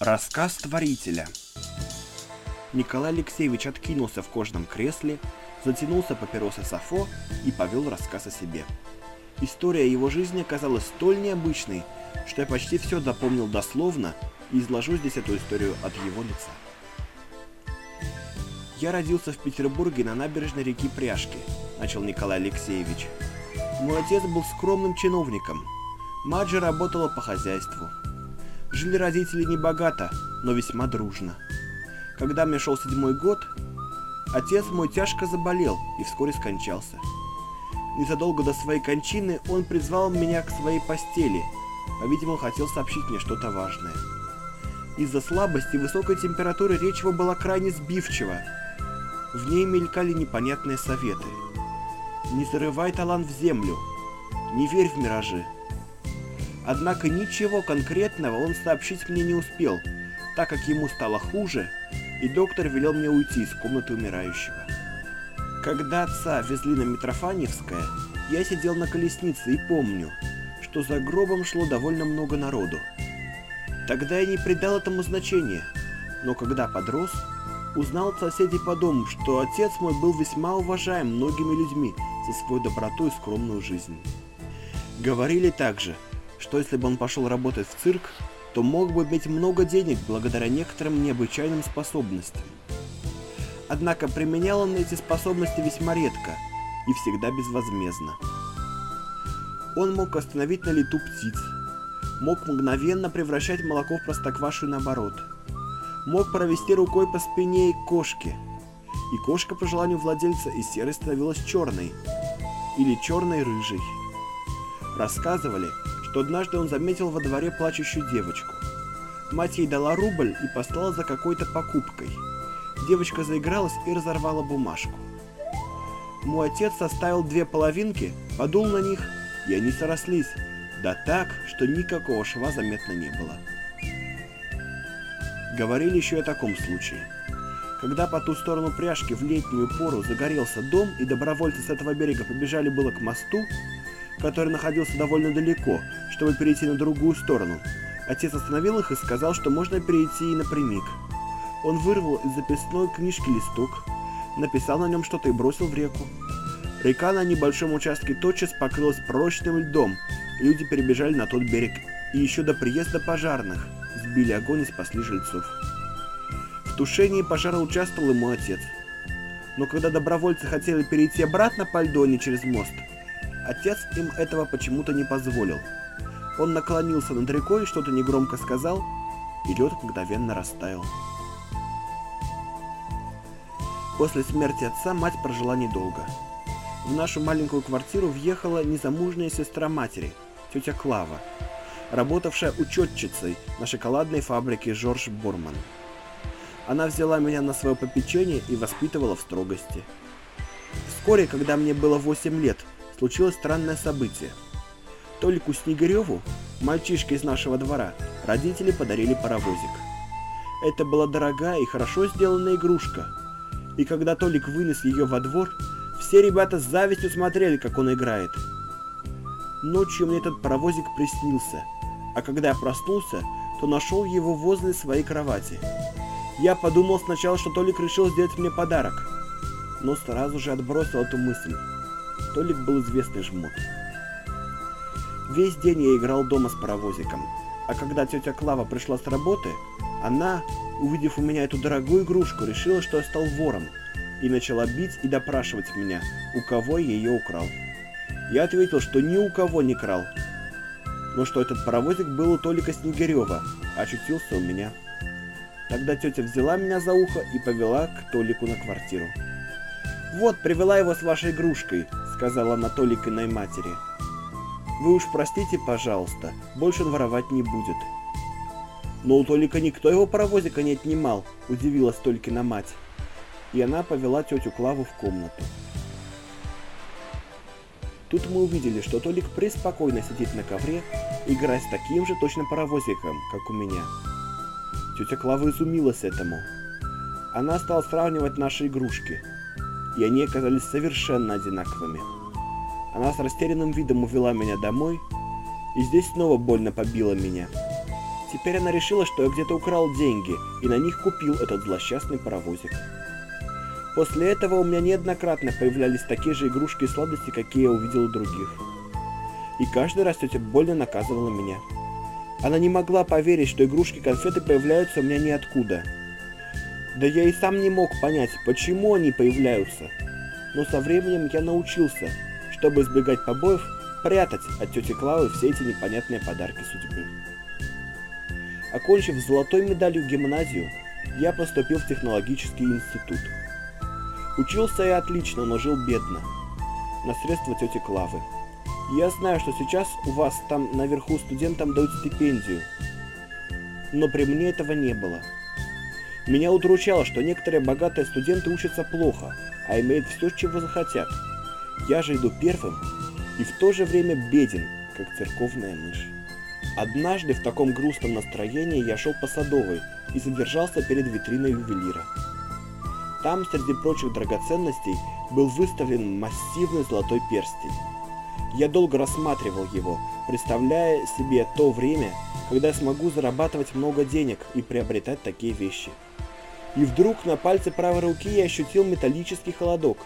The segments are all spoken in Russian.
Рассказ творителя Николай Алексеевич откинулся в кожаном кресле, затянулся папиросой Сафо и повел рассказ о себе. История его жизни оказалась столь необычной, что я почти все запомнил дословно и изложу здесь эту историю от его лица. Я родился в Петербурге на набережной реки Пряжки, начал Николай Алексеевич. Мой отец был скромным чиновником. Мать же работала по хозяйству. Жили родители не богато, но весьма дружно. Когда мне шел седьмой год, отец мой тяжко заболел и вскоре скончался. Незадолго до своей кончины он призвал меня к своей постели, по-видимому, хотел сообщить мне что-то важное. Из-за слабости и высокой температуры речь его была крайне сбивчива. В ней мелькали непонятные советы. «Не зарывай талант в землю», «Не верь в миражи», Однако ничего конкретного он сообщить мне не успел, так как ему стало хуже, и доктор велел мне уйти из комнаты умирающего. Когда отца везли на Митрофаневское, я сидел на колеснице и помню, что за гробом шло довольно много народу. Тогда я не придал этому значения, но когда подрос, узнал от соседей по дому, что отец мой был весьма уважаем многими людьми за свою доброту и скромную жизнь. Говорили также, что если бы он пошел работать в цирк, то мог бы иметь много денег благодаря некоторым необычайным способностям. Однако применял он эти способности весьма редко и всегда безвозмездно. Он мог остановить на лету птиц, мог мгновенно превращать молоко в простоквашу наоборот, мог провести рукой по спине и кошке, и кошка по желанию владельца из серой становилась черной или черной-рыжей. Рассказывали, что однажды он заметил во дворе плачущую девочку. Мать ей дала рубль и послала за какой-то покупкой. Девочка заигралась и разорвала бумажку. Мой отец составил две половинки, подул на них, и они срослись, да так, что никакого шва заметно не было. Говорили еще и о таком случае. Когда по ту сторону пряжки в летнюю пору загорелся дом, и добровольцы с этого берега побежали было к мосту, который находился довольно далеко, чтобы перейти на другую сторону. Отец остановил их и сказал, что можно перейти и напрямик. Он вырвал из записной книжки листок, написал на нем что-то и бросил в реку. Река на небольшом участке тотчас покрылась прочным льдом, люди перебежали на тот берег, и еще до приезда пожарных сбили огонь и спасли жильцов. В тушении пожара участвовал и мой отец. Но когда добровольцы хотели перейти обратно по льду, а не через мост, Отец им этого почему-то не позволил. Он наклонился над рекой, что-то негромко сказал, и лед мгновенно растаял. После смерти отца мать прожила недолго. В нашу маленькую квартиру въехала незамужняя сестра матери, тетя Клава, работавшая учетчицей на шоколадной фабрике Жорж Борман. Она взяла меня на свое попечение и воспитывала в строгости. Вскоре, когда мне было 8 лет, случилось странное событие. Толику Снегиреву, мальчишке из нашего двора, родители подарили паровозик. Это была дорогая и хорошо сделанная игрушка. И когда Толик вынес ее во двор, все ребята с завистью смотрели, как он играет. Ночью мне этот паровозик приснился, а когда я проснулся, то нашел его возле своей кровати. Я подумал сначала, что Толик решил сделать мне подарок, но сразу же отбросил эту мысль. Толик был известный жмот. Весь день я играл дома с паровозиком, а когда тетя Клава пришла с работы, она, увидев у меня эту дорогую игрушку, решила, что я стал вором, и начала бить и допрашивать меня, у кого я ее украл. Я ответил, что ни у кого не крал, но что этот паровозик был у Толика Снегирева, очутился у меня. Тогда тетя взяла меня за ухо и повела к Толику на квартиру. «Вот, привела его с вашей игрушкой», сказала она Толикиной матери. «Вы уж простите, пожалуйста, больше он воровать не будет». «Но у Толика никто его паровозика не отнимал», – удивилась Толькина мать. И она повела тетю Клаву в комнату. Тут мы увидели, что Толик преспокойно сидит на ковре, играя с таким же точно паровозиком, как у меня. Тетя Клава изумилась этому. Она стала сравнивать наши игрушки – и они оказались совершенно одинаковыми. Она с растерянным видом увела меня домой, и здесь снова больно побила меня. Теперь она решила, что я где-то украл деньги и на них купил этот злосчастный паровозик. После этого у меня неоднократно появлялись такие же игрушки и сладости, какие я увидел у других. И каждый раз тетя больно наказывала меня. Она не могла поверить, что игрушки-конфеты появляются у меня ниоткуда. Да я и сам не мог понять, почему они появляются. Но со временем я научился, чтобы избегать побоев, прятать от тети Клавы все эти непонятные подарки судьбы. Окончив золотой медалью гимназию, я поступил в технологический институт. Учился я отлично, но жил бедно. На средства тети Клавы. Я знаю, что сейчас у вас там наверху студентам дают стипендию. Но при мне этого не было. Меня удручало, что некоторые богатые студенты учатся плохо, а имеют все, чего захотят. Я же иду первым и в то же время беден, как церковная мышь. Однажды в таком грустном настроении я шел по Садовой и задержался перед витриной ювелира. Там, среди прочих драгоценностей, был выставлен массивный золотой перстень. Я долго рассматривал его, представляя себе то время, когда я смогу зарабатывать много денег и приобретать такие вещи. И вдруг на пальце правой руки я ощутил металлический холодок.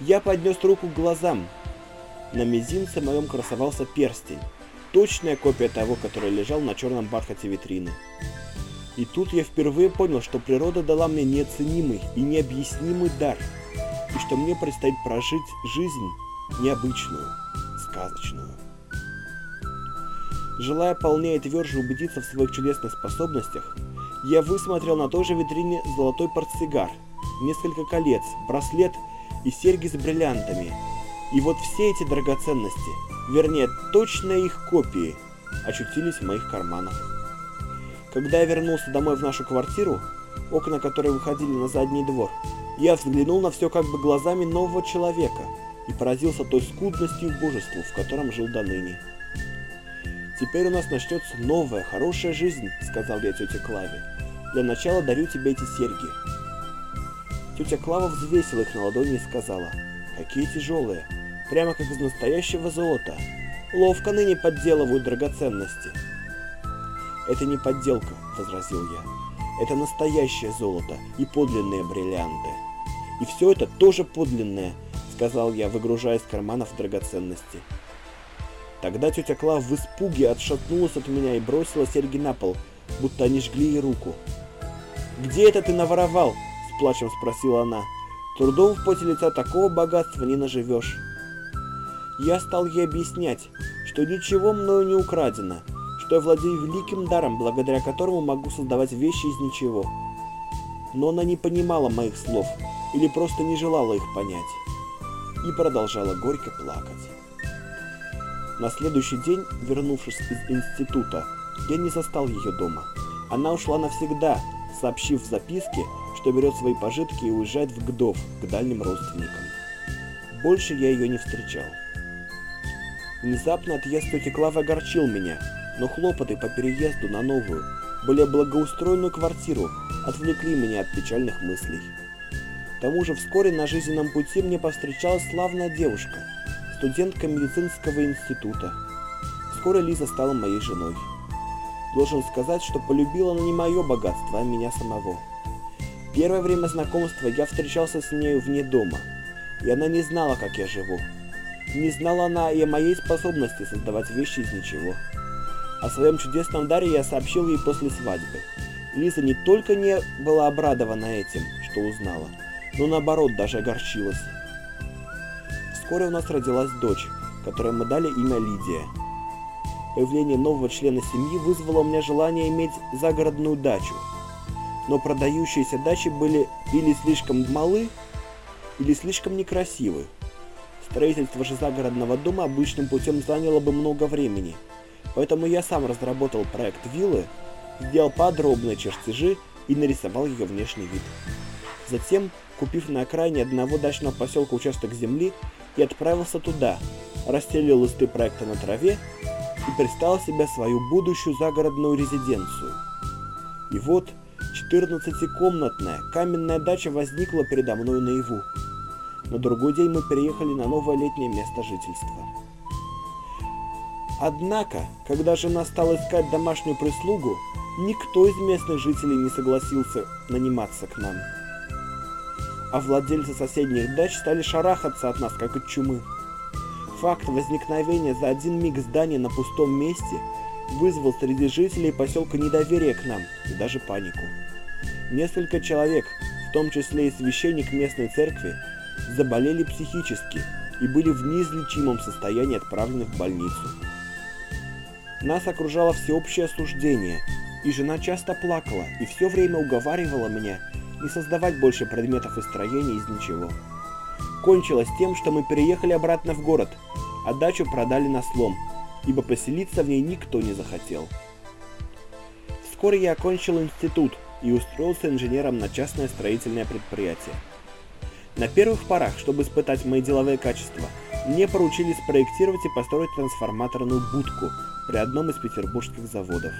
Я поднес руку к глазам. На мизинце моем красовался перстень, точная копия того, который лежал на черном бархате витрины. И тут я впервые понял, что природа дала мне неоценимый и необъяснимый дар, и что мне предстоит прожить жизнь необычную, сказочную. Желая полнее и тверже убедиться в своих чудесных способностях, я высмотрел на той же витрине золотой портсигар, несколько колец, браслет и серьги с бриллиантами. И вот все эти драгоценности, вернее, точные их копии, очутились в моих карманах. Когда я вернулся домой в нашу квартиру, окна которой выходили на задний двор, я взглянул на все как бы глазами нового человека и поразился той скудностью и божеству, в котором жил до ныне. «Теперь у нас начнется новая, хорошая жизнь», — сказал я тете Клаве. «Для начала дарю тебе эти серьги». Тетя Клава взвесила их на ладони и сказала, «Какие тяжелые, прямо как из настоящего золота. Ловко ныне подделывают драгоценности». «Это не подделка», — возразил я. «Это настоящее золото и подлинные бриллианты». «И все это тоже подлинное», — сказал я, выгружая из карманов драгоценности. Тогда тетя Клав в испуге отшатнулась от меня и бросила серьги на пол, будто они жгли ей руку. «Где это ты наворовал?» — с плачем спросила она. «Трудом в поте лица такого богатства не наживешь». Я стал ей объяснять, что ничего мною не украдено, что я владею великим даром, благодаря которому могу создавать вещи из ничего. Но она не понимала моих слов или просто не желала их понять. И продолжала горько плакать. На следующий день, вернувшись из института, я не застал ее дома. Она ушла навсегда, сообщив в записке, что берет свои пожитки и уезжает в Гдов, к дальним родственникам. Больше я ее не встречал. Внезапно отъезд тети Клавы огорчил меня, но хлопоты по переезду на новую, более благоустроенную квартиру отвлекли меня от печальных мыслей. К тому же вскоре на жизненном пути мне повстречалась славная девушка, студентка медицинского института. Вскоре Лиза стала моей женой. Должен сказать, что полюбила она не мое богатство, а меня самого. Первое время знакомства я встречался с нею вне дома, и она не знала, как я живу. Не знала она и о моей способности создавать вещи из ничего. О своем чудесном даре я сообщил ей после свадьбы. Лиза не только не была обрадована этим, что узнала, но наоборот даже огорчилась. Вскоре у нас родилась дочь, которой мы дали имя Лидия. Появление нового члена семьи вызвало у меня желание иметь загородную дачу. Но продающиеся дачи были или слишком малы, или слишком некрасивы. Строительство же загородного дома обычным путем заняло бы много времени – Поэтому я сам разработал проект виллы, сделал подробные чертежи и нарисовал ее внешний вид. Затем, купив на окраине одного дачного поселка участок земли, я отправился туда, расстелил листы проекта на траве и представил себе свою будущую загородную резиденцию. И вот 14-комнатная каменная дача возникла передо мной наяву. На другой день мы переехали на новое летнее место жительства. Однако, когда жена стала искать домашнюю прислугу, никто из местных жителей не согласился наниматься к нам. А владельцы соседних дач стали шарахаться от нас, как от чумы. Факт возникновения за один миг здания на пустом месте вызвал среди жителей поселка недоверие к нам и даже панику. Несколько человек, в том числе и священник местной церкви, заболели психически и были в неизлечимом состоянии отправлены в больницу. Нас окружало всеобщее осуждение, и жена часто плакала и все время уговаривала меня не создавать больше предметов и строений из ничего. Кончилось тем, что мы переехали обратно в город, а дачу продали на слом, ибо поселиться в ней никто не захотел. Вскоре я окончил институт и устроился инженером на частное строительное предприятие. На первых порах, чтобы испытать мои деловые качества, мне поручили спроектировать и построить трансформаторную будку при одном из петербургских заводов.